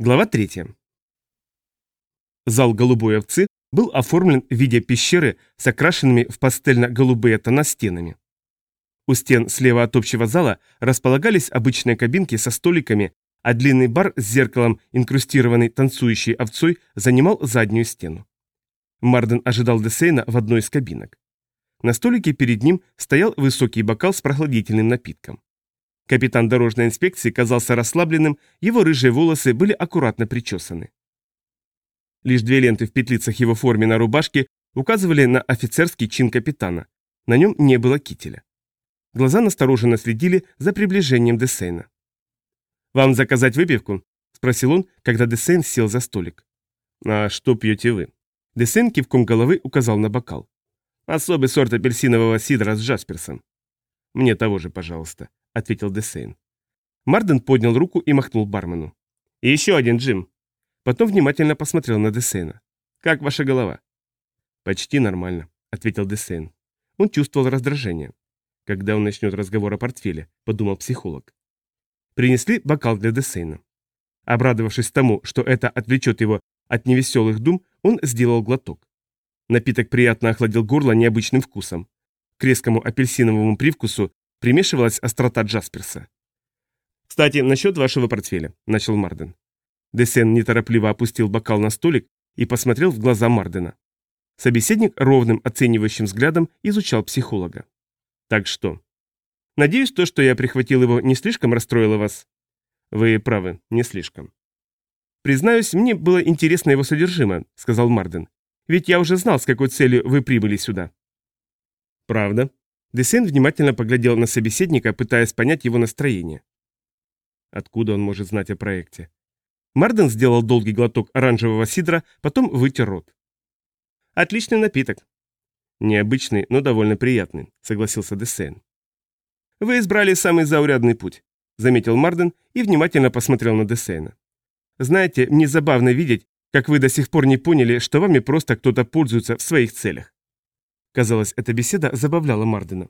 Глава 3. Зал голубой овцы был оформлен в виде пещеры с окрашенными в пастельно-голубые тона стенами. У стен слева от общего зала располагались обычные кабинки со столиками, а длинный бар с зеркалом, инкрустированный танцующей овцой, занимал заднюю стену. Марден ожидал Десейна в одной из кабинок. На столике перед ним стоял высокий бокал с прохладительным напитком. Капитан дорожной инспекции казался расслабленным, его рыжие волосы были аккуратно причесаны. Лишь две ленты в петлицах его форме на рубашке указывали на офицерский чин капитана. На нем не было кителя. Глаза настороженно следили за приближением Десейна. «Вам заказать выпивку?» – спросил он, когда Десейн сел за столик. «А что пьете вы?» Десейн кивком головы указал на бокал. «Особый сорт апельсинового сидра с Джасперсом». «Мне того же, пожалуйста», — ответил Десейн. Марден поднял руку и махнул бармену. «И еще один, Джим». Потом внимательно посмотрел на Десейна. «Как ваша голова?» «Почти нормально», — ответил Десейн. Он чувствовал раздражение. «Когда он начнет разговор о портфеле», — подумал психолог. Принесли бокал для Десейна. Обрадовавшись тому, что это отвлечет его от невеселых дум, он сделал глоток. Напиток приятно охладил горло необычным вкусом. К резкому апельсиновому привкусу примешивалась острота Джасперса. «Кстати, насчет вашего портфеля», — начал Марден. Десен неторопливо опустил бокал на столик и посмотрел в глаза Мардена. Собеседник ровным оценивающим взглядом изучал психолога. «Так что?» «Надеюсь, то, что я прихватил его, не слишком расстроило вас?» «Вы правы, не слишком». «Признаюсь, мне было интересно его содержимое», — сказал Марден. «Ведь я уже знал, с какой целью вы прибыли сюда». «Правда?» Десен внимательно поглядел на собеседника, пытаясь понять его настроение. Откуда он может знать о проекте? Марден сделал долгий глоток оранжевого сидра, потом вытер рот. «Отличный напиток». «Необычный, но довольно приятный», — согласился Десен. «Вы избрали самый заурядный путь», — заметил Марден и внимательно посмотрел на Десена. «Знаете, мне забавно видеть, как вы до сих пор не поняли, что вами просто кто-то пользуется в своих целях. Казалось, эта беседа забавляла Мардена.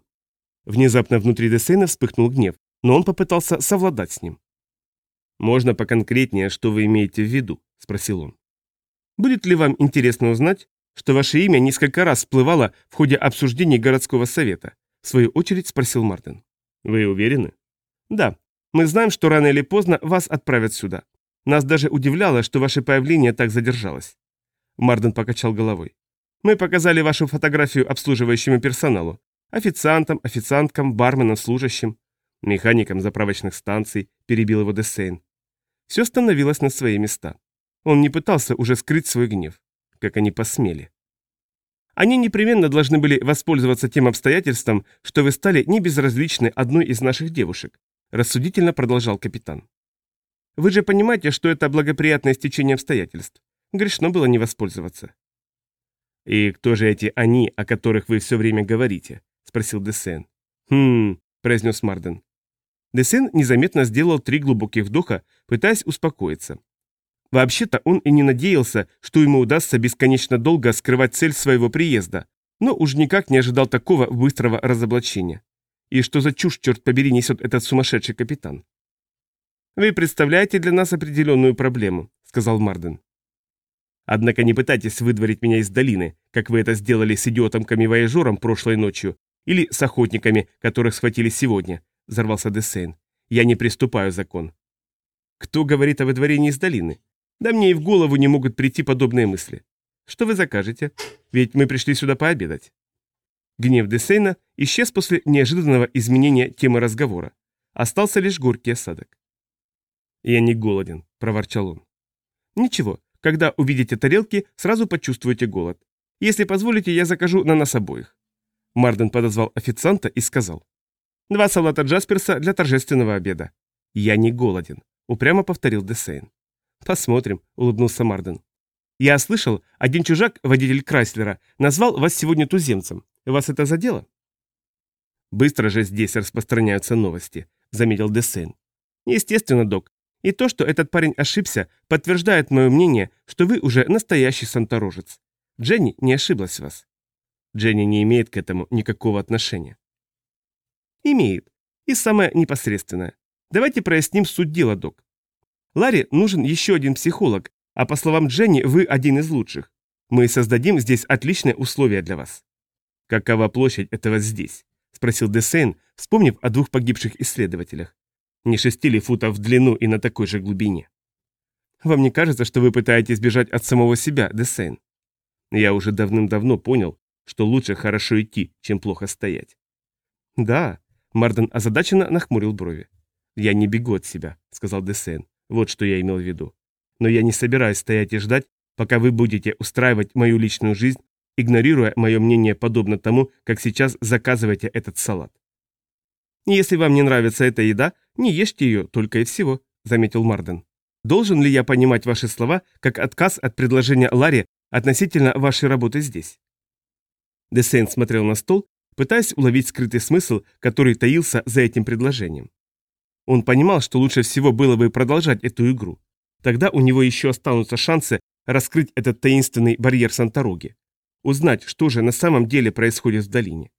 Внезапно внутри Десейна вспыхнул гнев, но он попытался совладать с ним. «Можно поконкретнее, что вы имеете в виду?» – спросил он. «Будет ли вам интересно узнать, что ваше имя несколько раз всплывало в ходе обсуждений городского совета?» – в свою очередь спросил Мартин. «Вы уверены?» «Да. Мы знаем, что рано или поздно вас отправят сюда. Нас даже удивляло, что ваше появление так задержалось». Марден покачал головой. Мы показали вашу фотографию обслуживающему персоналу. Официантам, официанткам, барменам, служащим, механикам заправочных станций, перебил его Десейн. Все становилось на свои места. Он не пытался уже скрыть свой гнев, как они посмели. Они непременно должны были воспользоваться тем обстоятельством, что вы стали небезразличны одной из наших девушек, рассудительно продолжал капитан. Вы же понимаете, что это благоприятное стечение обстоятельств. Грешно было не воспользоваться. «И кто же эти «они», о которых вы все время говорите?» – спросил Десен. «Хм», – произнес Марден. Десен незаметно сделал три глубоких вдоха, пытаясь успокоиться. Вообще-то он и не надеялся, что ему удастся бесконечно долго скрывать цель своего приезда, но уж никак не ожидал такого быстрого разоблачения. И что за чушь, черт побери, несет этот сумасшедший капитан? «Вы представляете для нас определенную проблему», — сказал Марден. Однако не пытайтесь выдворить меня из долины, как вы это сделали с идиотом-камевояжером прошлой ночью, или с охотниками, которых схватили сегодня», — взорвался Десейн. «Я не приступаю закон». «Кто говорит о выдворении из долины? Да мне и в голову не могут прийти подобные мысли. Что вы закажете? Ведь мы пришли сюда пообедать». Гнев Десейна исчез после неожиданного изменения темы разговора. Остался лишь горький осадок. «Я не голоден», — проворчал он. «Ничего, когда увидите тарелки, сразу почувствуете голод. Если позволите, я закажу на нас обоих». Марден подозвал официанта и сказал. «Два салата Джасперса для торжественного обеда». «Я не голоден», — упрямо повторил Десейн. «Посмотрим», — улыбнулся Марден. «Я слышал, один чужак, водитель Крайслера, назвал вас сегодня туземцем. Вас это задело?» «Быстро же здесь распространяются новости», — заметил Десейн. «Естественно, док. И то, что этот парень ошибся, подтверждает мое мнение, что вы уже настоящий санторожец. Дженни не ошиблась в вас. Дженни не имеет к этому никакого отношения. Имеет. И самое непосредственное. Давайте проясним суть дела, док. Ларри нужен еще один психолог, а по словам Дженни, вы один из лучших. Мы создадим здесь отличные условия для вас. Какова площадь этого здесь? Спросил Десейн, вспомнив о двух погибших исследователях. Не шести ли футов в длину и на такой же глубине? Вам не кажется, что вы пытаетесь бежать от самого себя, Десейн? Я уже давным-давно понял, что лучше хорошо идти, чем плохо стоять. Да, Марден озадаченно нахмурил брови. «Я не бегу от себя», — сказал Десейн. «Вот что я имел в виду. Но я не собираюсь стоять и ждать, пока вы будете устраивать мою личную жизнь, игнорируя мое мнение подобно тому, как сейчас заказываете этот салат». «Если вам не нравится эта еда, не ешьте ее только и всего», — заметил Марден. «Должен ли я понимать ваши слова как отказ от предложения Ларри относительно вашей работы здесь?» Десейн смотрел на стол, пытаясь уловить скрытый смысл, который таился за этим предложением. Он понимал, что лучше всего было бы продолжать эту игру. Тогда у него еще останутся шансы раскрыть этот таинственный барьер Сантороги. Узнать, что же на самом деле происходит в долине.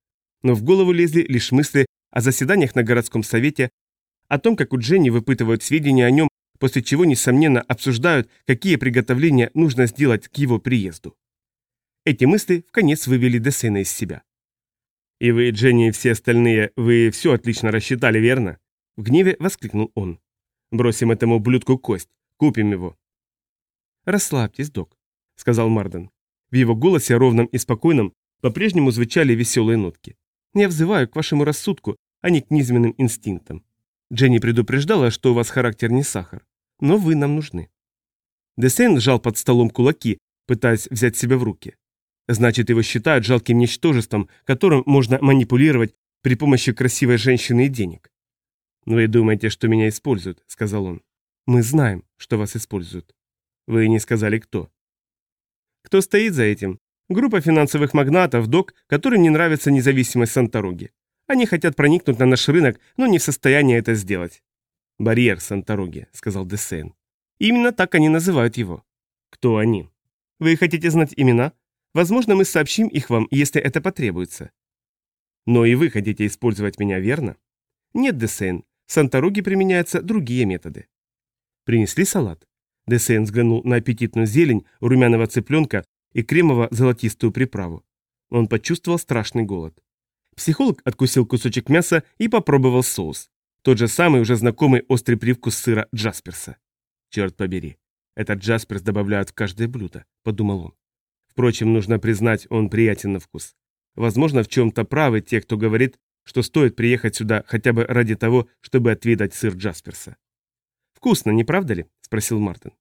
Но в голову лезли лишь мысли о заседаниях на городском совете, о том, как у Дженни выпытывают сведения о нем, после чего, несомненно, обсуждают, какие приготовления нужно сделать к его приезду. Эти мысли в конец вывели Десена из себя. «И вы, Дженни и все остальные, вы все отлично рассчитали, верно?» В гневе воскликнул он. «Бросим этому ублюдку кость. Купим его». «Расслабьтесь, док», — сказал Марден. В его голосе, ровном и спокойном, по-прежнему звучали веселые нотки. «Я взываю к вашему рассудку, а не к низменным инстинктам. Дженни предупреждала, что у вас характер не сахар. Но вы нам нужны». Десейн сжал под столом кулаки, пытаясь взять себя в руки. Значит, его считают жалким ничтожеством, которым можно манипулировать при помощи красивой женщины и денег. «Вы думаете, что меня используют?» – сказал он. «Мы знаем, что вас используют». «Вы не сказали, кто». «Кто стоит за этим? Группа финансовых магнатов, док, которым не нравится независимость Сантороги. Они хотят проникнуть на наш рынок, но не в состоянии это сделать». «Барьер Сантороги», – сказал Десейн. «Именно так они называют его». «Кто они?» «Вы хотите знать имена? Возможно, мы сообщим их вам, если это потребуется». «Но и вы хотите использовать меня, верно?» «Нет, Десейн, в Сантороге применяются другие методы. Принесли салат. Десейн взглянул на аппетитную зелень, румяного цыпленка и кремово-золотистую приправу. Он почувствовал страшный голод. Психолог откусил кусочек мяса и попробовал соус. Тот же самый уже знакомый острый привкус сыра Джасперса. «Черт побери, этот Джасперс добавляют в каждое блюдо», — подумал он. Впрочем, нужно признать, он приятен на вкус. Возможно, в чем-то правы те, кто говорит, что стоит приехать сюда хотя бы ради того, чтобы отведать сыр Джасперса. «Вкусно, не правда ли?» – спросил Мартин.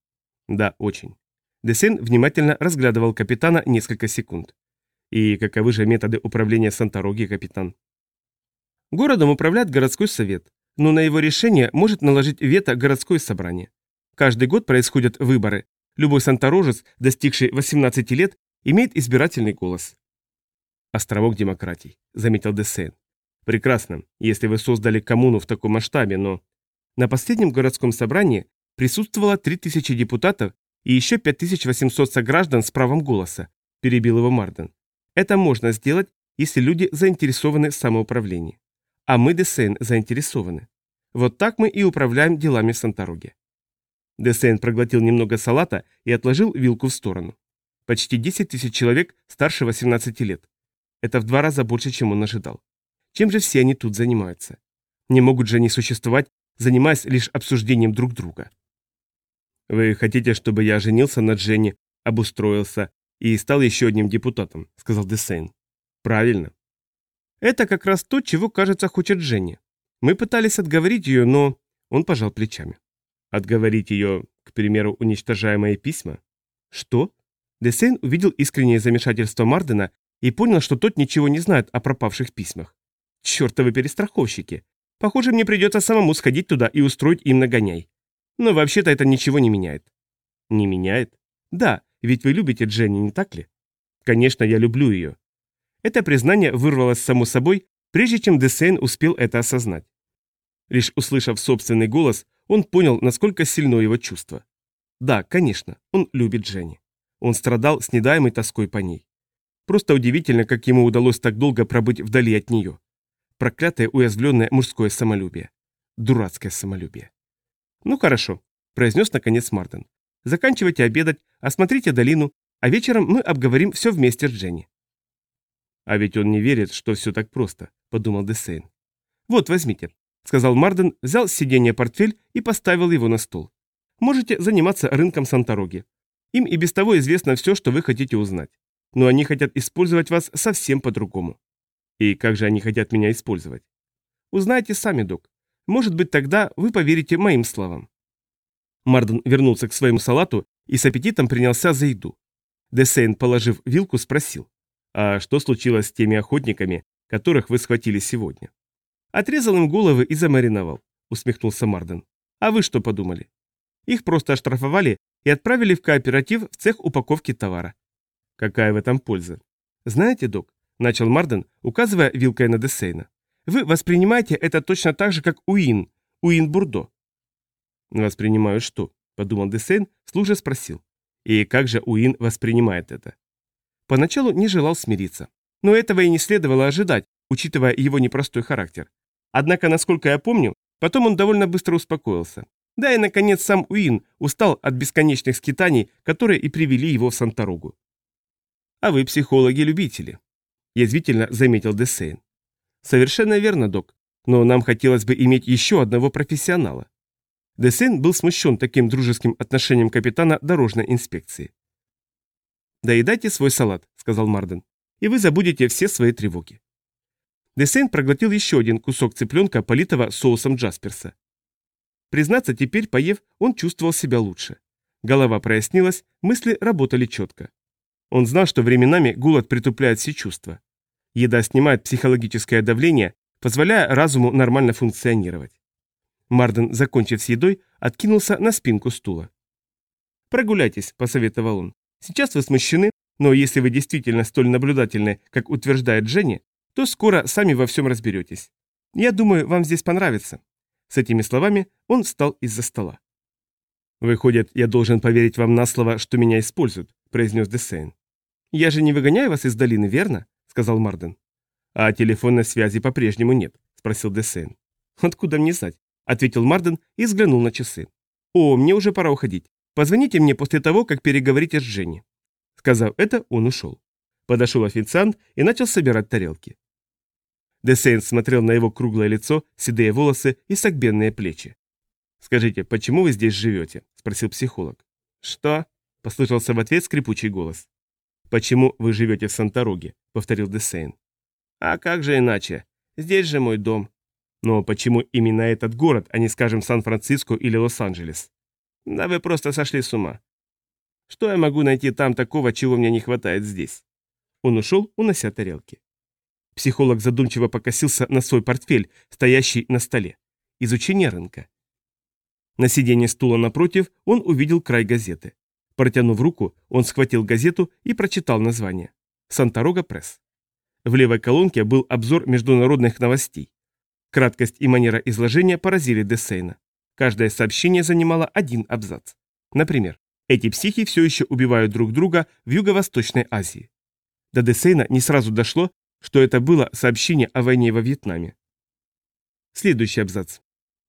«Да, очень». Десен внимательно разглядывал капитана несколько секунд. «И каковы же методы управления Сантороги, капитан?» Городом управляет городской совет, но на его решение может наложить вето городское собрание. Каждый год происходят выборы. Любой санторожец, достигший 18 лет, имеет избирательный голос. «Островок демократий», — заметил Десейн. Прекрасно, если вы создали коммуну в таком масштабе, но... На последнем городском собрании присутствовало 3000 депутатов и еще 5800 сограждан с правом голоса, перебил его Марден. Это можно сделать, если люди заинтересованы в самоуправлении. А мы, Десейн, заинтересованы. Вот так мы и управляем делами в Сантороге. Проглотил немного салата и отложил вилку в сторону. Почти 10 тысяч человек старше 18 лет. Это в два раза больше, чем он ожидал. Чем же все они тут занимаются? Не могут же они существовать, занимаясь лишь обсуждением друг друга. «Вы хотите, чтобы я женился на Дженни, обустроился и стал еще одним депутатом», — сказал Десейн. «Правильно. Это как раз то, чего, кажется, хочет Дженни. Мы пытались отговорить ее, но...» Он пожал плечами. «Отговорить ее, к примеру, уничтожая мои письма?» «Что?» Десейн увидел искреннее замешательство Мардена и понял, что тот ничего не знает о пропавших письмах. Чертовы перестраховщики. Похоже, мне придется самому сходить туда и устроить им нагоняй. Но вообще-то это ничего не меняет. Не меняет? Да, ведь вы любите Дженни, не так ли? Конечно, я люблю ее. Это признание вырвалось само собой, прежде чем Десейн успел это осознать. Лишь услышав собственный голос, он понял, насколько сильно его чувство. Да, конечно, он любит Дженни. Он страдал с недаемой тоской по ней. Просто удивительно, как ему удалось так долго пробыть вдали от нее. Проклятое уязвленное мужское самолюбие. Дурацкое самолюбие. Ну хорошо. произнес наконец Мартин. «Заканчивайте обедать, осмотрите долину, а вечером мы обговорим все вместе с Дженни». «А ведь он не верит, что все так просто», — подумал Десейн. «Вот, возьмите», — сказал Марден, взял с сиденья портфель и поставил его на стол. «Можете заниматься рынком Сантороги. Им и без того известно все, что вы хотите узнать. Но они хотят использовать вас совсем по-другому». «И как же они хотят меня использовать?» «Узнаете сами, док. Может быть, тогда вы поверите моим словам». Марден вернулся к своему салату и с аппетитом принялся за еду. Десейн, положив вилку, спросил. «А что случилось с теми охотниками, которых вы схватили сегодня?» «Отрезал им головы и замариновал», — усмехнулся Марден. «А вы что подумали?» Их просто оштрафовали и отправили в кооператив в цех упаковки товара. Какая в этом польза? Знаете, док, начал Марден, указывая вилкой на Десейна. Вы воспринимаете это точно так же, как Уин, Уин Бурдо. Воспринимаю что? подумал Десейн, служа спросил. И как же Уин воспринимает это? Поначалу не желал смириться. Но этого и не следовало ожидать, учитывая его непростой характер. Однако, насколько я помню, потом он довольно быстро успокоился. Да и, наконец, сам Уин устал от бесконечных скитаний, которые и привели его в Санторогу. «А вы психологи-любители», – язвительно заметил Десейн. «Совершенно верно, док, но нам хотелось бы иметь еще одного профессионала». Десейн был смущен таким дружеским отношением капитана дорожной инспекции. «Доедайте свой салат», – сказал Марден, – «и вы забудете все свои тревоги». Десейн проглотил еще один кусок цыпленка, политого соусом Джасперса. Признаться, теперь, поев, он чувствовал себя лучше. Голова прояснилась, мысли работали четко. Он знал, что временами голод притупляет все чувства. Еда снимает психологическое давление, позволяя разуму нормально функционировать. Марден, закончив с едой, откинулся на спинку стула. «Прогуляйтесь», – посоветовал он. «Сейчас вы смущены, но если вы действительно столь наблюдательны, как утверждает Дженни, то скоро сами во всем разберетесь. Я думаю, вам здесь понравится». С этими словами он встал из-за стола. «Выходит, я должен поверить вам на слово, что меня используют», – произнес Десейн. «Я же не выгоняю вас из долины, верно?» – сказал Марден. «А телефонной связи по-прежнему нет», – спросил Десейн. «Откуда мне знать?» – ответил Марден и взглянул на часы. «О, мне уже пора уходить. Позвоните мне после того, как переговорите с Женей». Сказав это, он ушел. Подошел официант и начал собирать тарелки. Десейн смотрел на его круглое лицо, седые волосы и согбенные плечи. «Скажите, почему вы здесь живете?» – спросил психолог. «Что?» – послышался в ответ скрипучий голос. «Почему вы живете в Сантороге?» – повторил Десейн. «А как же иначе? Здесь же мой дом». «Но почему именно этот город, а не, скажем, Сан-Франциско или Лос-Анджелес?» «Да вы просто сошли с ума. Что я могу найти там такого, чего мне не хватает здесь?» Он ушел, унося тарелки. Психолог задумчиво покосился на свой портфель, стоящий на столе. Изучение рынка. На сиденье стула напротив он увидел край газеты. Протянув руку, он схватил газету и прочитал название. «Санторога Пресс». В левой колонке был обзор международных новостей. Краткость и манера изложения поразили Десейна. Каждое сообщение занимало один абзац. Например, эти психи все еще убивают друг друга в Юго-Восточной Азии. До Десейна не сразу дошло, что это было сообщение о войне во Вьетнаме. Следующий абзац.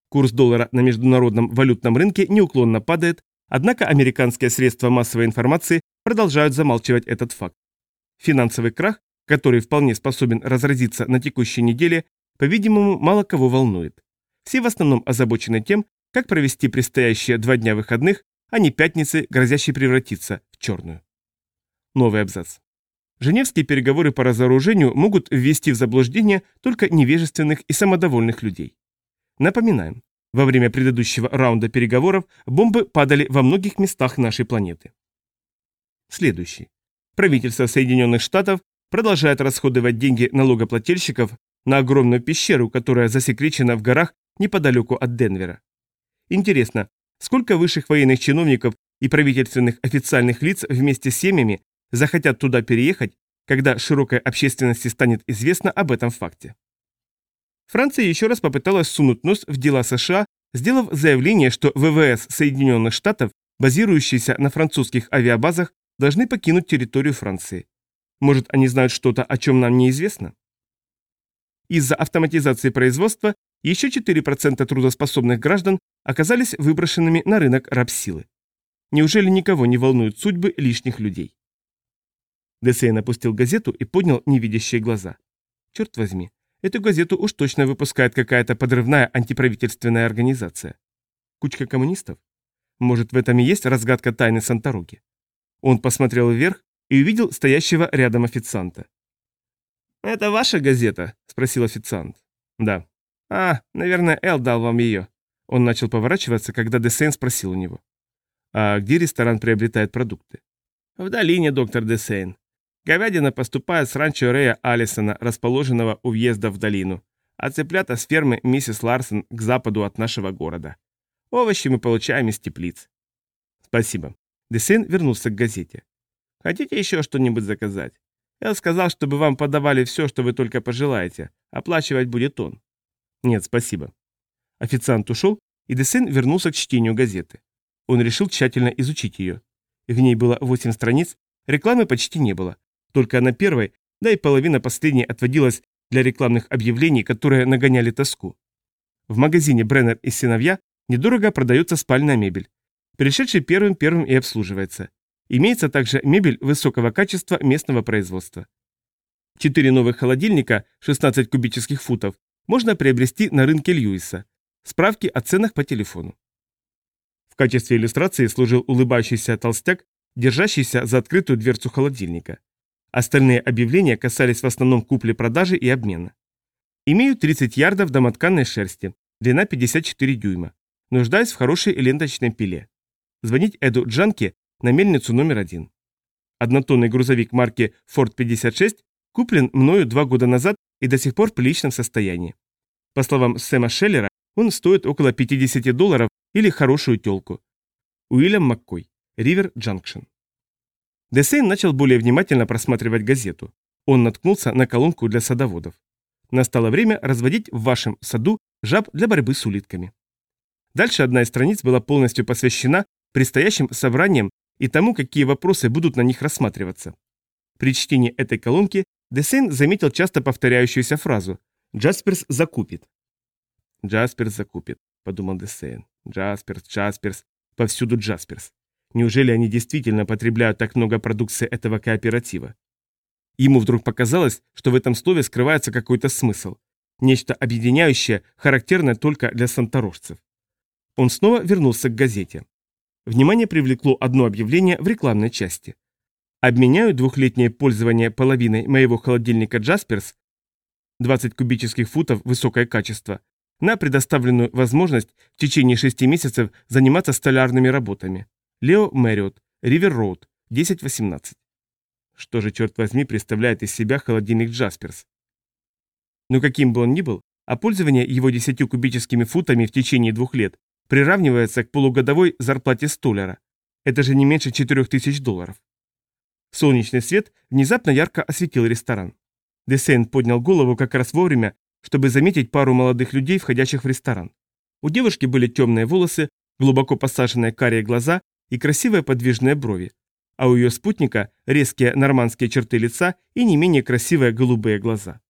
Курс доллара на международном валютном рынке неуклонно падает, однако американские средства массовой информации продолжают замалчивать этот факт. Финансовый крах, который вполне способен разразиться на текущей неделе, по-видимому, мало кого волнует. Все в основном озабочены тем, как провести предстоящие два дня выходных, а не пятницы, грозящие превратиться в черную. Новый абзац. Женевские переговоры по разоружению могут ввести в заблуждение только невежественных и самодовольных людей. Напоминаем, во время предыдущего раунда переговоров бомбы падали во многих местах нашей планеты. Следующий. Правительство Соединенных Штатов продолжает расходовать деньги налогоплательщиков на огромную пещеру, которая засекречена в горах неподалеку от Денвера. Интересно, сколько высших военных чиновников и правительственных официальных лиц вместе с семьями захотят туда переехать, когда широкой общественности станет известно об этом факте. Франция еще раз попыталась сунуть нос в дела США, сделав заявление, что ВВС Соединенных Штатов, базирующиеся на французских авиабазах, должны покинуть территорию Франции. Может, они знают что-то, о чем нам неизвестно? Из-за автоматизации производства еще 4% трудоспособных граждан оказались выброшенными на рынок рабсилы. Неужели никого не волнуют судьбы лишних людей? Десейн опустил газету и поднял невидящие глаза. Черт возьми, эту газету уж точно выпускает какая-то подрывная антиправительственная организация. Кучка коммунистов? Может, в этом и есть разгадка тайны Сантороги? Он посмотрел вверх и увидел стоящего рядом официанта. «Это ваша газета?» – спросил официант. «Да». «А, наверное, Эл дал вам ее». Он начал поворачиваться, когда Десейн спросил у него. «А где ресторан приобретает продукты?» «В долине, доктор Десейн. Говядина поступает с ранчо Рея Алисона, расположенного у въезда в долину, а цыплята с фермы миссис Ларсон к западу от нашего города. Овощи мы получаем из теплиц». «Спасибо». Десейн вернулся к газете. «Хотите еще что-нибудь заказать?» Эл сказал, чтобы вам подавали все, что вы только пожелаете. Оплачивать будет он. Нет, спасибо. Официант ушел, и Десен вернулся к чтению газеты. Он решил тщательно изучить ее. В ней было 8 страниц, рекламы почти не было. Только на первой, да и половина последней отводилась для рекламных объявлений, которые нагоняли тоску. В магазине Бреннер и сыновья недорого продается спальная мебель. Пришедший первым-первым и обслуживается. Имеется также мебель высокого качества местного производства. Четыре новых холодильника, 16 кубических футов, можно приобрести на рынке Льюиса. Справки о ценах по телефону. В качестве иллюстрации служил улыбающийся толстяк, держащийся за открытую дверцу холодильника. Остальные объявления касались в основном купли-продажи и обмена. Имею 30 ярдов домотканной шерсти, длина 54 дюйма. Нуждаюсь в хорошей ленточной пиле. Звонить Эду Джанке на мельницу номер один. Однотонный грузовик марки Ford 56 куплен мною два года назад и до сих пор в приличном состоянии. По словам Сэма Шеллера, он стоит около 50 долларов или хорошую телку. Уильям Маккой, Ривер Джанкшн. Десейн начал более внимательно просматривать газету. Он наткнулся на колонку для садоводов. Настало время разводить в вашем саду жаб для борьбы с улитками. Дальше одна из страниц была полностью посвящена предстоящим собраниям и тому, какие вопросы будут на них рассматриваться. При чтении этой колонки Десейн заметил часто повторяющуюся фразу «Джасперс закупит». «Джасперс закупит», — подумал Десейн. «Джасперс, Джасперс, повсюду Джасперс. Неужели они действительно потребляют так много продукции этого кооператива?» Ему вдруг показалось, что в этом слове скрывается какой-то смысл. Нечто объединяющее, характерное только для санторожцев. Он снова вернулся к газете. Внимание привлекло одно объявление в рекламной части. Обменяю двухлетнее пользование половиной моего холодильника Джасперс 20 кубических футов высокое качество на предоставленную возможность в течение шести месяцев заниматься столярными работами. Лео Мэриот, Ривер Роуд, 1018. Что же, черт возьми, представляет из себя холодильник Джасперс? Но каким бы он ни был, а пользование его 10 кубическими футами в течение двух лет приравнивается к полугодовой зарплате столяра. Это же не меньше 4000 долларов. Солнечный свет внезапно ярко осветил ресторан. Десейн поднял голову как раз вовремя, чтобы заметить пару молодых людей, входящих в ресторан. У девушки были темные волосы, глубоко посаженные карие глаза и красивые подвижные брови, а у ее спутника резкие нормандские черты лица и не менее красивые голубые глаза.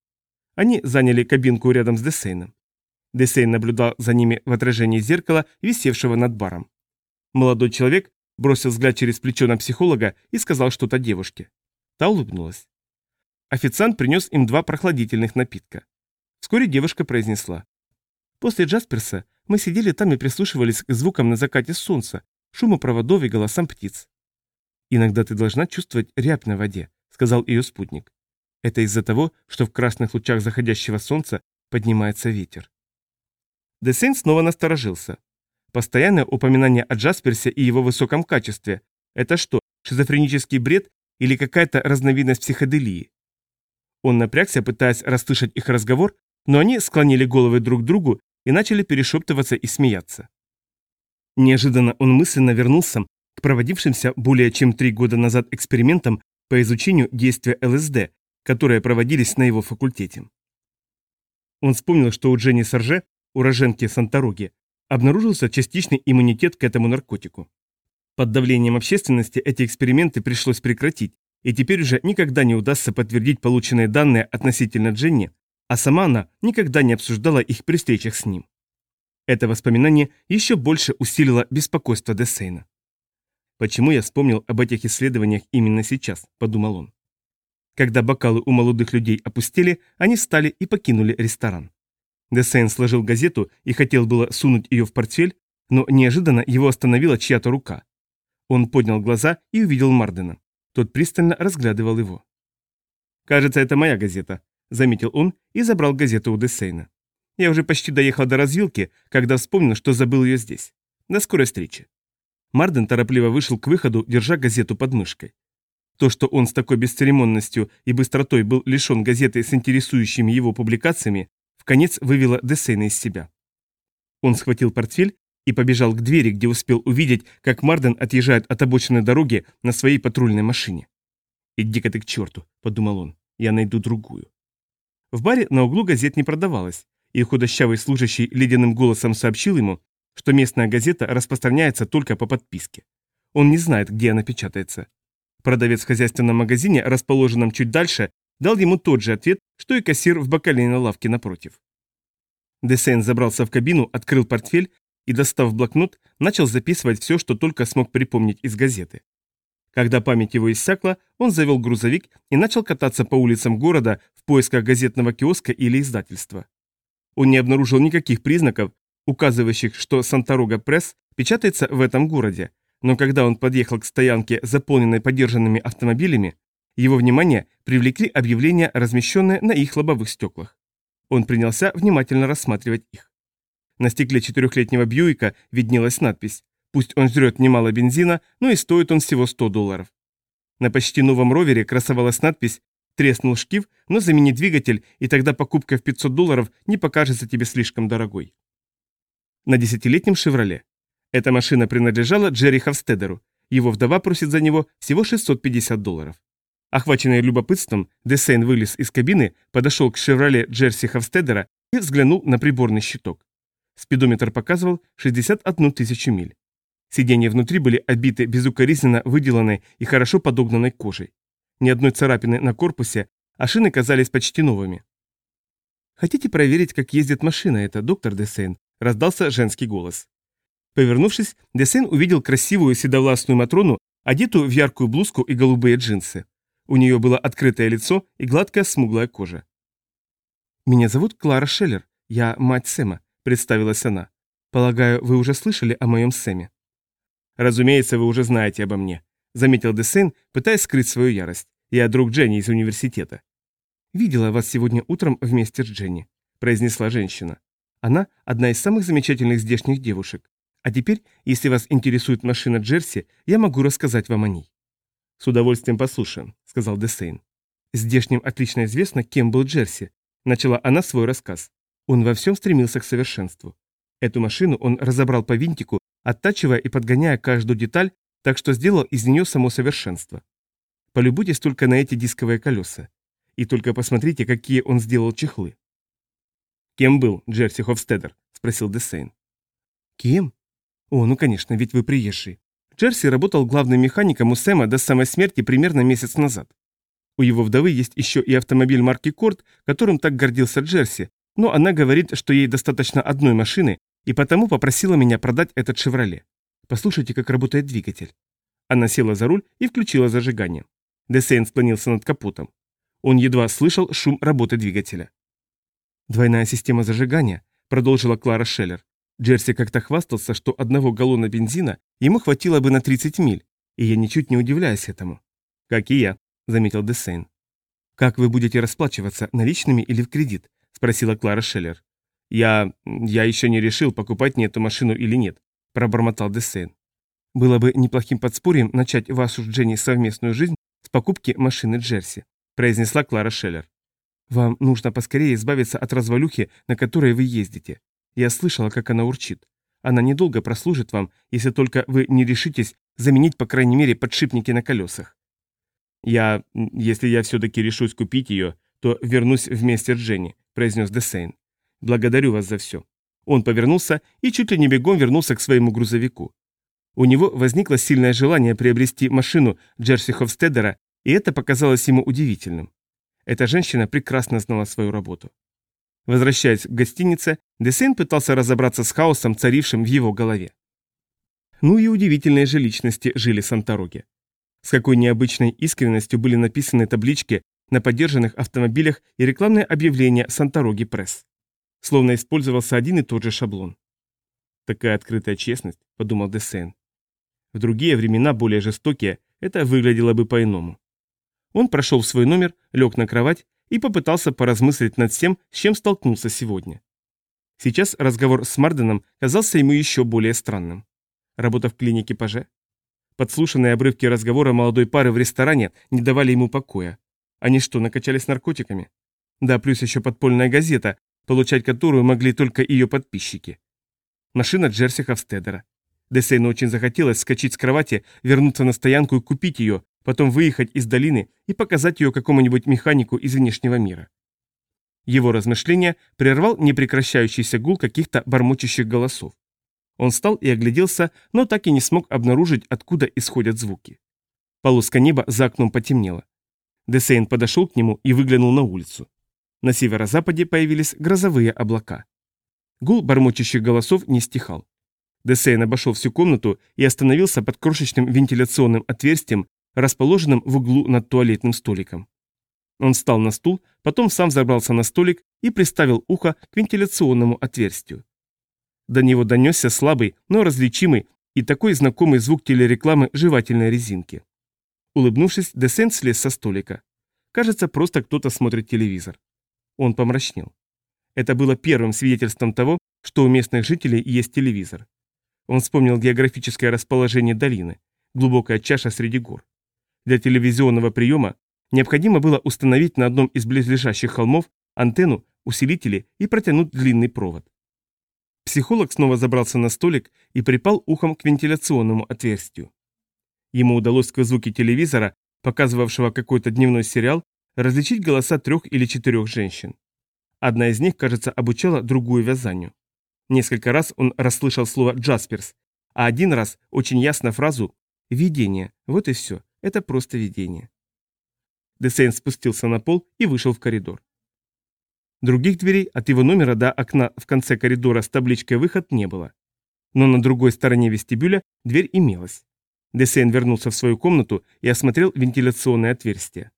Они заняли кабинку рядом с Десейном. Десейн наблюдал за ними в отражении зеркала, висевшего над баром. Молодой человек бросил взгляд через плечо на психолога и сказал что-то девушке. Та улыбнулась. Официант принес им два прохладительных напитка. Вскоре девушка произнесла. После Джасперса мы сидели там и прислушивались к звукам на закате солнца, шуму проводов и голосам птиц. «Иногда ты должна чувствовать рябь на воде», — сказал ее спутник. «Это из-за того, что в красных лучах заходящего солнца поднимается ветер». Десейн снова насторожился. Постоянное упоминание о Джасперсе и его высоком качестве – это что, шизофренический бред или какая-то разновидность психоделии? Он напрягся, пытаясь расслышать их разговор, но они склонили головы друг к другу и начали перешептываться и смеяться. Неожиданно он мысленно вернулся к проводившимся более чем три года назад экспериментам по изучению действия ЛСД, которые проводились на его факультете. Он вспомнил, что у Дженни Сарже уроженки Сантороги, обнаружился частичный иммунитет к этому наркотику. Под давлением общественности эти эксперименты пришлось прекратить, и теперь уже никогда не удастся подтвердить полученные данные относительно Дженни, а сама она никогда не обсуждала их при встречах с ним. Это воспоминание еще больше усилило беспокойство Десейна. «Почему я вспомнил об этих исследованиях именно сейчас?» – подумал он. Когда бокалы у молодых людей опустили, они встали и покинули ресторан. Десейн сложил газету и хотел было сунуть ее в портфель, но неожиданно его остановила чья-то рука. Он поднял глаза и увидел Мардена. Тот пристально разглядывал его. «Кажется, это моя газета», — заметил он и забрал газету у Десейна. «Я уже почти доехал до развилки, когда вспомнил, что забыл ее здесь. До скорой встречи». Марден торопливо вышел к выходу, держа газету под мышкой. То, что он с такой бесцеремонностью и быстротой был лишен газеты с интересующими его публикациями, в конец вывело Десейна из себя. Он схватил портфель и побежал к двери, где успел увидеть, как Марден отъезжает от обочины дороги на своей патрульной машине. «Иди-ка ты к черту», — подумал он, — «я найду другую». В баре на углу газет не продавалось, и худощавый служащий ледяным голосом сообщил ему, что местная газета распространяется только по подписке. Он не знает, где она печатается. Продавец в хозяйственном магазине, расположенном чуть дальше, дал ему тот же ответ, что и кассир в бакалейной лавке напротив. Десейн забрался в кабину, открыл портфель и, достав блокнот, начал записывать все, что только смог припомнить из газеты. Когда память его иссякла, он завел грузовик и начал кататься по улицам города поисках газетного киоска или издательства. Он не обнаружил никаких признаков, указывающих, что Санторога Пресс печатается в этом городе, но когда он подъехал к стоянке, заполненной подержанными автомобилями, его внимание привлекли объявления, размещенные на их лобовых стеклах. Он принялся внимательно рассматривать их. На стекле четырехлетнего Бьюика виднелась надпись «Пусть он жрет немало бензина, но и стоит он всего 100 долларов». На почти новом ровере красовалась надпись «Треснул шкив, но замени двигатель, и тогда покупка в 500 долларов не покажется тебе слишком дорогой». На десятилетнем «Шевроле». Эта машина принадлежала Джерри Хавстедеру. Его вдова просит за него всего 650 долларов. Охваченный любопытством, Десейн вылез из кабины, подошел к «Шевроле» Джерси Хавстедера и взглянул на приборный щиток. Спидометр показывал 61 тысячу миль. Сиденья внутри были обиты безукоризненно выделанной и хорошо подогнанной кожей. Ни одной царапины на корпусе, а шины казались почти новыми. «Хотите проверить, как ездит машина эта, доктор Десейн?» – раздался женский голос. Повернувшись, Десейн увидел красивую седовластную Матрону, одетую в яркую блузку и голубые джинсы. У нее было открытое лицо и гладкая смуглая кожа. «Меня зовут Клара Шеллер. Я мать Сэма представилась она. «Полагаю, вы уже слышали о моем Сэме?» «Разумеется, вы уже знаете обо мне», — заметил Десейн, пытаясь скрыть свою ярость. «Я друг Дженни из университета». «Видела вас сегодня утром вместе с Дженни», — произнесла женщина. «Она одна из самых замечательных здешних девушек. А теперь, если вас интересует машина Джерси, я могу рассказать вам о ней». «С удовольствием послушаем», — сказал Десейн. «Здешним отлично известно, кем был Джерси», — начала она свой рассказ. Он во всем стремился к совершенству. Эту машину он разобрал по винтику, оттачивая и подгоняя каждую деталь, так что сделал из нее само совершенство. Полюбуйтесь только на эти дисковые колеса. И только посмотрите, какие он сделал чехлы. «Кем был Джерси Хофстедер?» – спросил Десейн. «Кем? О, ну конечно, ведь вы приезжий. Джерси работал главным механиком у Сэма до самой смерти примерно месяц назад. У его вдовы есть еще и автомобиль марки Корт, которым так гордился Джерси, но она говорит, что ей достаточно одной машины, и потому попросила меня продать этот «Шевроле». Послушайте, как работает двигатель. Она села за руль и включила зажигание. Десейн склонился над капотом. Он едва слышал шум работы двигателя. «Двойная система зажигания», — продолжила Клара Шеллер. Джерси как-то хвастался, что одного галлона бензина ему хватило бы на 30 миль, и я ничуть не удивляюсь этому. «Как и я», — заметил Десейн. «Как вы будете расплачиваться, наличными или в кредит?» спросила Клара Шеллер. «Я... я еще не решил, покупать мне эту машину или нет», – пробормотал Десейн. «Было бы неплохим подспорьем начать вашу с Дженни совместную жизнь с покупки машины Джерси», – произнесла Клара Шеллер. «Вам нужно поскорее избавиться от развалюхи, на которой вы ездите. Я слышала, как она урчит. Она недолго прослужит вам, если только вы не решитесь заменить, по крайней мере, подшипники на колесах. Я... если я все-таки решусь купить ее, то вернусь вместе с Дженни произнес Десейн. «Благодарю вас за все». Он повернулся и чуть ли не бегом вернулся к своему грузовику. У него возникло сильное желание приобрести машину Джерси Хофстедера, и это показалось ему удивительным. Эта женщина прекрасно знала свою работу. Возвращаясь к гостинице, Десейн пытался разобраться с хаосом, царившим в его голове. Ну и удивительные же личности жили Сантороги. С какой необычной искренностью были написаны таблички на подержанных автомобилях и рекламные объявления Сантороги Пресс. Словно использовался один и тот же шаблон. Такая открытая честность, подумал Десейн. В другие времена, более жестокие, это выглядело бы по-иному. Он прошел в свой номер, лег на кровать и попытался поразмыслить над тем, с чем столкнулся сегодня. Сейчас разговор с Марденом казался ему еще более странным. Работа в клинике Паже? Подслушанные обрывки разговора молодой пары в ресторане не давали ему покоя. Они что, накачались наркотиками? Да, плюс еще подпольная газета, получать которую могли только ее подписчики. Машина Джерси Хавстедера. Десейну очень захотелось вскочить с кровати, вернуться на стоянку и купить ее, потом выехать из долины и показать ее какому-нибудь механику из внешнего мира. Его размышления прервал непрекращающийся гул каких-то бормочущих голосов. Он встал и огляделся, но так и не смог обнаружить, откуда исходят звуки. Полоска неба за окном потемнела. Десейн подошел к нему и выглянул на улицу. На северо-западе появились грозовые облака. Гул бормочущих голосов не стихал. Десейн обошел всю комнату и остановился под крошечным вентиляционным отверстием, расположенным в углу над туалетным столиком. Он встал на стул, потом сам забрался на столик и приставил ухо к вентиляционному отверстию. До него донесся слабый, но различимый и такой знакомый звук телерекламы жевательной резинки. Улыбнувшись, Десент слез со столика. Кажется, просто кто-то смотрит телевизор. Он помрачнел. Это было первым свидетельством того, что у местных жителей есть телевизор. Он вспомнил географическое расположение долины, глубокая чаша среди гор. Для телевизионного приема необходимо было установить на одном из близлежащих холмов антенну, усилители и протянуть длинный провод. Психолог снова забрался на столик и припал ухом к вентиляционному отверстию. Ему удалось сквозь звуки телевизора, показывавшего какой-то дневной сериал, различить голоса трех или четырех женщин. Одна из них, кажется, обучала другую вязанию. Несколько раз он расслышал слово «Джасперс», а один раз очень ясно фразу «Видение». Вот и все. Это просто видение. Десейн спустился на пол и вышел в коридор. Других дверей от его номера до окна в конце коридора с табличкой «Выход» не было. Но на другой стороне вестибюля дверь имелась. Десейн вернулся в свою комнату и осмотрел вентиляционное отверстие.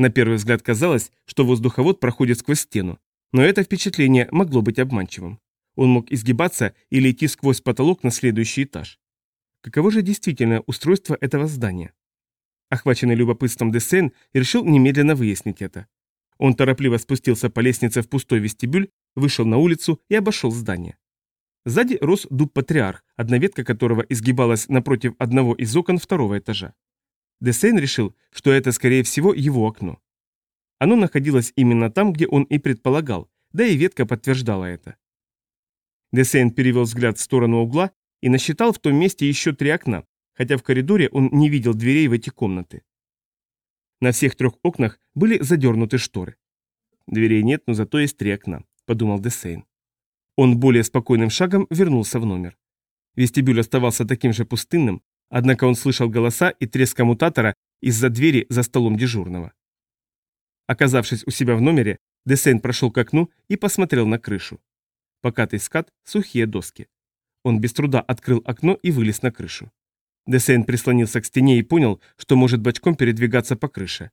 На первый взгляд казалось, что воздуховод проходит сквозь стену, но это впечатление могло быть обманчивым. Он мог изгибаться или идти сквозь потолок на следующий этаж. Каково же действительное устройство этого здания? Охваченный любопытством Десен решил немедленно выяснить это. Он торопливо спустился по лестнице в пустой вестибюль, вышел на улицу и обошел здание. Сзади рос дуб-патриарх, одна ветка которого изгибалась напротив одного из окон второго этажа. Десейн решил, что это, скорее всего, его окно. Оно находилось именно там, где он и предполагал, да и ветка подтверждала это. Десейн перевел взгляд в сторону угла и насчитал в том месте еще три окна, хотя в коридоре он не видел дверей в эти комнаты. На всех трех окнах были задернуты шторы. Дверей нет, но зато есть три окна, подумал Десейн. Он более спокойным шагом вернулся в номер. Вестибюль оставался таким же пустынным, однако он слышал голоса и треск коммутатора из-за двери за столом дежурного. Оказавшись у себя в номере, Десейн прошел к окну и посмотрел на крышу. Покатый скат, сухие доски. Он без труда открыл окно и вылез на крышу. Десейн прислонился к стене и понял, что может бочком передвигаться по крыше.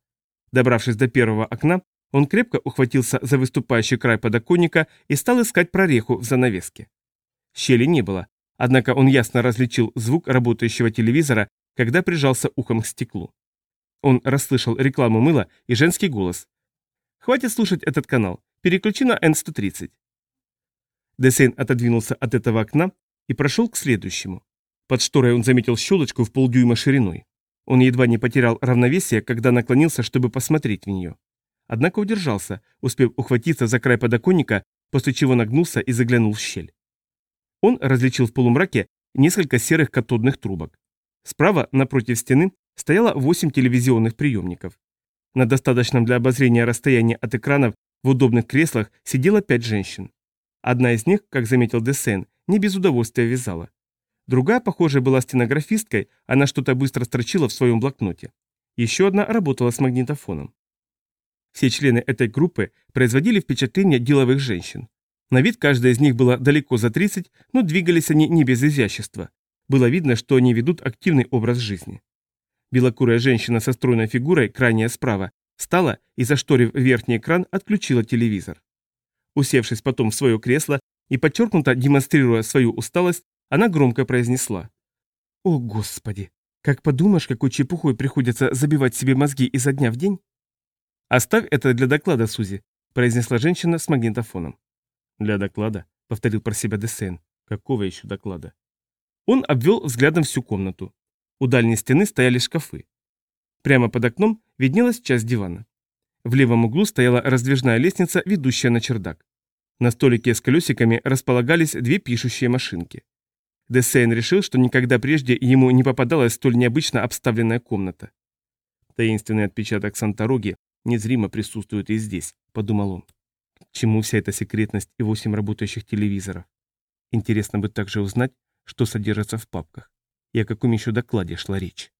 Добравшись до первого окна, он крепко ухватился за выступающий край подоконника и стал искать прореху в занавеске. Щели не было, однако он ясно различил звук работающего телевизора, когда прижался ухом к стеклу. Он расслышал рекламу мыла и женский голос. «Хватит слушать этот канал, переключи на N130». Десейн отодвинулся от этого окна и прошел к следующему. Под шторой он заметил щелочку в полдюйма шириной. Он едва не потерял равновесие, когда наклонился, чтобы посмотреть в нее. Однако удержался, успев ухватиться за край подоконника, после чего нагнулся и заглянул в щель. Он различил в полумраке несколько серых катодных трубок. Справа, напротив стены, стояло восемь телевизионных приемников. На достаточном для обозрения расстоянии от экранов в удобных креслах сидело пять женщин. Одна из них, как заметил Десен, не без удовольствия вязала. Другая, похоже, была стенографисткой, она что-то быстро строчила в своем блокноте. Еще одна работала с магнитофоном. Все члены этой группы производили впечатление деловых женщин. На вид каждая из них была далеко за 30, но двигались они не без изящества. Было видно, что они ведут активный образ жизни. Белокурая женщина со стройной фигурой, крайняя справа, встала и, зашторив верхний экран, отключила телевизор. Усевшись потом в свое кресло и подчеркнуто демонстрируя свою усталость, она громко произнесла. «О, Господи! Как подумаешь, какой чепухой приходится забивать себе мозги изо дня в день?» «Оставь это для доклада, Сузи», – произнесла женщина с магнитофоном. «Для доклада?» — повторил про себя Десен. «Какого еще доклада?» Он обвел взглядом всю комнату. У дальней стены стояли шкафы. Прямо под окном виднелась часть дивана. В левом углу стояла раздвижная лестница, ведущая на чердак. На столике с колесиками располагались две пишущие машинки. Десейн решил, что никогда прежде ему не попадалась столь необычно обставленная комната. Таинственный отпечаток Сантороги незримо присутствует и здесь, подумал он. К чему вся эта секретность и восемь работающих телевизоров? Интересно бы также узнать, что содержится в папках. И о каком еще докладе шла речь.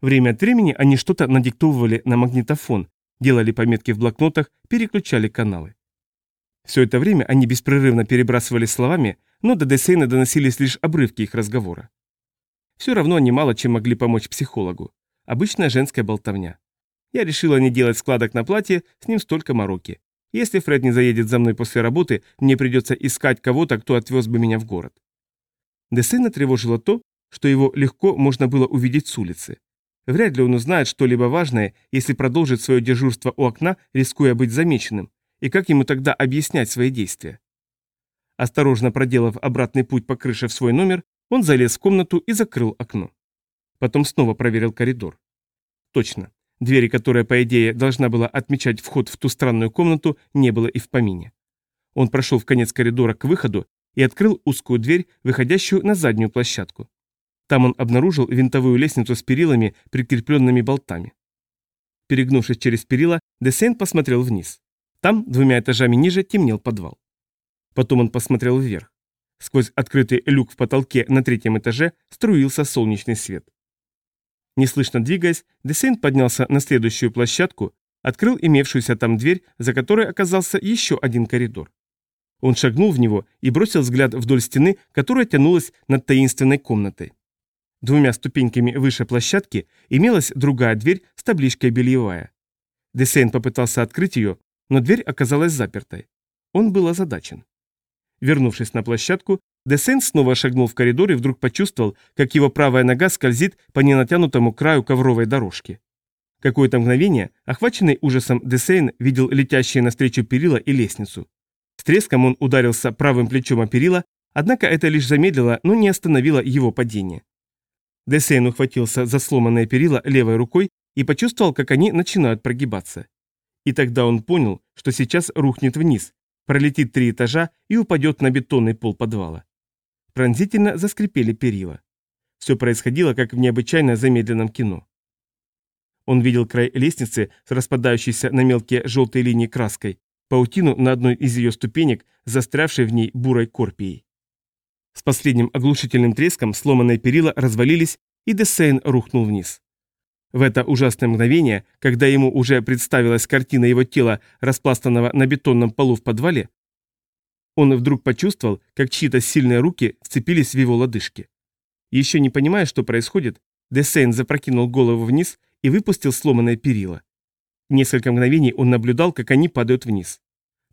Время от времени они что-то надиктовывали на магнитофон, делали пометки в блокнотах, переключали каналы. Все это время они беспрерывно перебрасывались словами, но до Десейна доносились лишь обрывки их разговора. Все равно они мало чем могли помочь психологу. Обычная женская болтовня. Я решила не делать складок на платье, с ним столько мороки. Если Фред не заедет за мной после работы, мне придется искать кого-то, кто отвез бы меня в город. Десейна тревожило то, что его легко можно было увидеть с улицы. Вряд ли он узнает что-либо важное, если продолжит свое дежурство у окна, рискуя быть замеченным, и как ему тогда объяснять свои действия. Осторожно проделав обратный путь по крыше в свой номер, он залез в комнату и закрыл окно. Потом снова проверил коридор. Точно, Двери, которая, по идее, должна была отмечать вход в ту странную комнату, не было и в помине. Он прошел в конец коридора к выходу и открыл узкую дверь, выходящую на заднюю площадку. Там он обнаружил винтовую лестницу с перилами, прикрепленными болтами. Перегнувшись через перила, Десейн посмотрел вниз. Там, двумя этажами ниже, темнел подвал. Потом он посмотрел вверх. Сквозь открытый люк в потолке на третьем этаже струился солнечный свет. Неслышно двигаясь, Десейн поднялся на следующую площадку, открыл имевшуюся там дверь, за которой оказался еще один коридор. Он шагнул в него и бросил взгляд вдоль стены, которая тянулась над таинственной комнатой. Двумя ступеньками выше площадки имелась другая дверь с табличкой «Бельевая». Десейн попытался открыть ее, но дверь оказалась запертой. Он был озадачен. Вернувшись на площадку, Десен снова шагнул в коридор и вдруг почувствовал, как его правая нога скользит по ненатянутому краю ковровой дорожки. Какое-то мгновение, охваченный ужасом, Десейн видел летящие навстречу перила и лестницу. С треском он ударился правым плечом о перила, однако это лишь замедлило, но не остановило его падение. Десейн ухватился за сломанные перила левой рукой и почувствовал, как они начинают прогибаться. И тогда он понял, что сейчас рухнет вниз, пролетит три этажа и упадет на бетонный пол подвала. Пронзительно заскрипели перила. Все происходило, как в необычайно замедленном кино. Он видел край лестницы с распадающейся на мелкие желтые линии краской, паутину на одной из ее ступенек, застрявшей в ней бурой корпией. С последним оглушительным треском сломанные перила развалились, и Десейн рухнул вниз. В это ужасное мгновение, когда ему уже представилась картина его тела, распластанного на бетонном полу в подвале, он вдруг почувствовал, как чьи-то сильные руки вцепились в его лодыжки. Еще не понимая, что происходит, Десейн запрокинул голову вниз и выпустил сломанное перила. Несколько мгновений он наблюдал, как они падают вниз.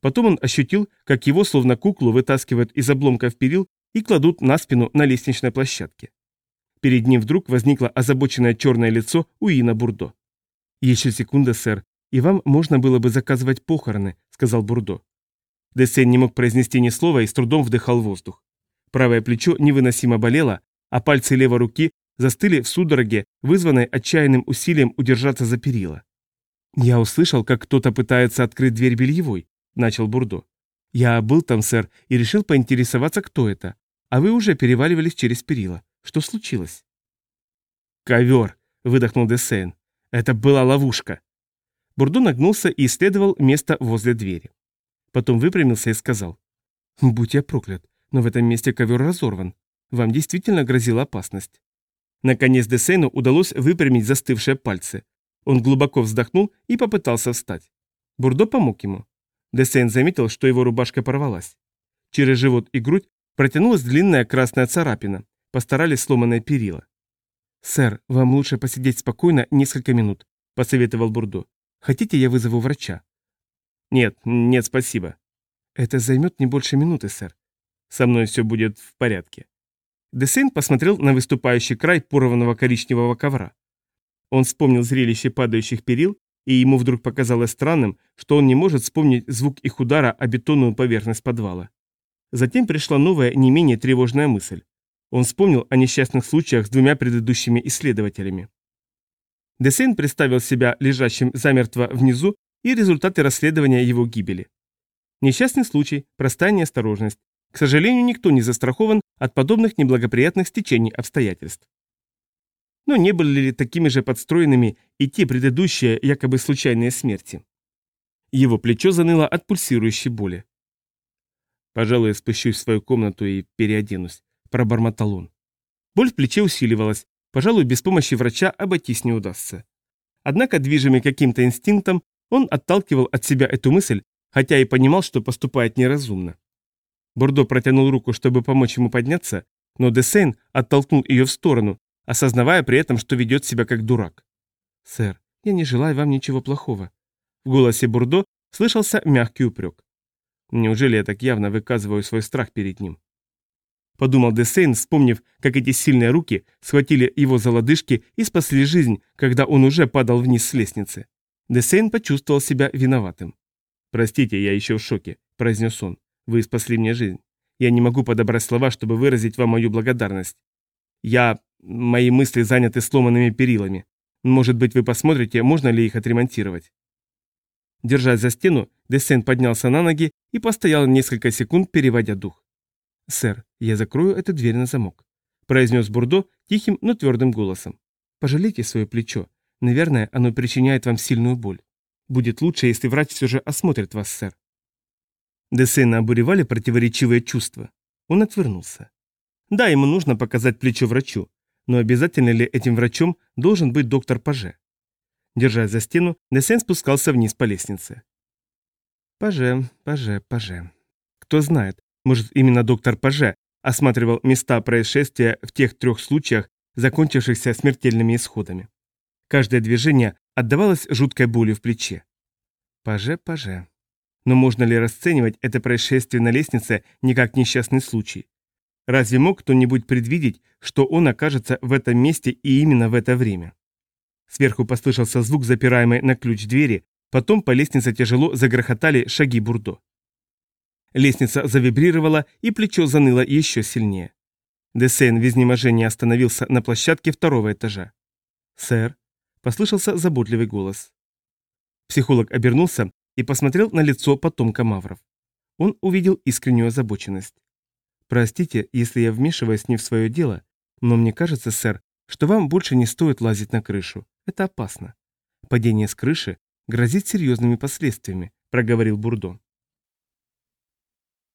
Потом он ощутил, как его, словно куклу, вытаскивают из обломков перил и кладут на спину на лестничной площадке. Перед ним вдруг возникло озабоченное черное лицо Уина Бурдо. «Еще секунда, сэр, и вам можно было бы заказывать похороны», — сказал Бурдо. Десен не мог произнести ни слова и с трудом вдыхал воздух. Правое плечо невыносимо болело, а пальцы левой руки застыли в судороге, вызванной отчаянным усилием удержаться за перила. «Я услышал, как кто-то пытается открыть дверь бельевой», — начал Бурдо. «Я был там, сэр, и решил поинтересоваться, кто это. А вы уже переваливались через перила. Что случилось?» «Ковер!» — выдохнул Десейн. «Это была ловушка!» Бурдо нагнулся и исследовал место возле двери. Потом выпрямился и сказал. «Будь я проклят, но в этом месте ковер разорван. Вам действительно грозила опасность». Наконец Десейну удалось выпрямить застывшие пальцы. Он глубоко вздохнул и попытался встать. Бурдо помог ему. Десейн заметил, что его рубашка порвалась. Через живот и грудь протянулась длинная красная царапина, постарались сломанное перила. «Сэр, вам лучше посидеть спокойно несколько минут», – посоветовал Бурдо. «Хотите, я вызову врача?» «Нет, нет, спасибо». «Это займет не больше минуты, сэр». «Со мной все будет в порядке». Десейн посмотрел на выступающий край порванного коричневого ковра. Он вспомнил зрелище падающих перил, и ему вдруг показалось странным, что он не может вспомнить звук их удара о бетонную поверхность подвала. Затем пришла новая, не менее тревожная мысль. Он вспомнил о несчастных случаях с двумя предыдущими исследователями. Десейн представил себя лежащим замертво внизу и результаты расследования его гибели. Несчастный случай, простая неосторожность. К сожалению, никто не застрахован от подобных неблагоприятных стечений обстоятельств. Но не были ли такими же подстроенными и те предыдущие, якобы случайные смерти? Его плечо заныло от пульсирующей боли. «Пожалуй, спущусь в свою комнату и переоденусь», – пробормотал он. Боль в плече усиливалась. Пожалуй, без помощи врача обойтись не удастся. Однако, движимый каким-то инстинктом, он отталкивал от себя эту мысль, хотя и понимал, что поступает неразумно. Бордо протянул руку, чтобы помочь ему подняться, но Десейн оттолкнул ее в сторону, осознавая при этом, что ведет себя как дурак. «Сэр, я не желаю вам ничего плохого». В голосе Бурдо слышался мягкий упрек. Неужели я так явно выказываю свой страх перед ним? Подумал Десейн, вспомнив, как эти сильные руки схватили его за лодыжки и спасли жизнь, когда он уже падал вниз с лестницы. Десейн почувствовал себя виноватым. «Простите, я еще в шоке», – произнес он. «Вы спасли мне жизнь. Я не могу подобрать слова, чтобы выразить вам мою благодарность. Я... Мои мысли заняты сломанными перилами. Может быть, вы посмотрите, можно ли их отремонтировать?» Держась за стену, Десен поднялся на ноги и постоял несколько секунд, переводя дух. «Сэр, я закрою эту дверь на замок», – произнес Бурдо тихим, но твердым голосом. «Пожалейте свое плечо. Наверное, оно причиняет вам сильную боль. Будет лучше, если врач все же осмотрит вас, сэр». Десена обуревали противоречивые чувства. Он отвернулся. Да, ему нужно показать плечо врачу, но обязательно ли этим врачом должен быть доктор Паже? Держась за стену, Десен спускался вниз по лестнице. Паже, Паже, Паже. Кто знает, может именно доктор Паже осматривал места происшествия в тех трех случаях, закончившихся смертельными исходами. Каждое движение отдавалось жуткой болью в плече. Паже, Паже. Но можно ли расценивать это происшествие на лестнице не как несчастный случай? Разве мог кто-нибудь предвидеть, что он окажется в этом месте и именно в это время? Сверху послышался звук запираемой на ключ двери, потом по лестнице тяжело загрохотали шаги Бурдо. Лестница завибрировала, и плечо заныло еще сильнее. Десейн в изнеможении остановился на площадке второго этажа. «Сэр», — послышался заботливый голос. Психолог обернулся и посмотрел на лицо потомка Мавров. Он увидел искреннюю озабоченность. «Простите, если я вмешиваюсь не в свое дело, но мне кажется, сэр, что вам больше не стоит лазить на крышу. Это опасно. Падение с крыши грозит серьезными последствиями», — проговорил Бурдо.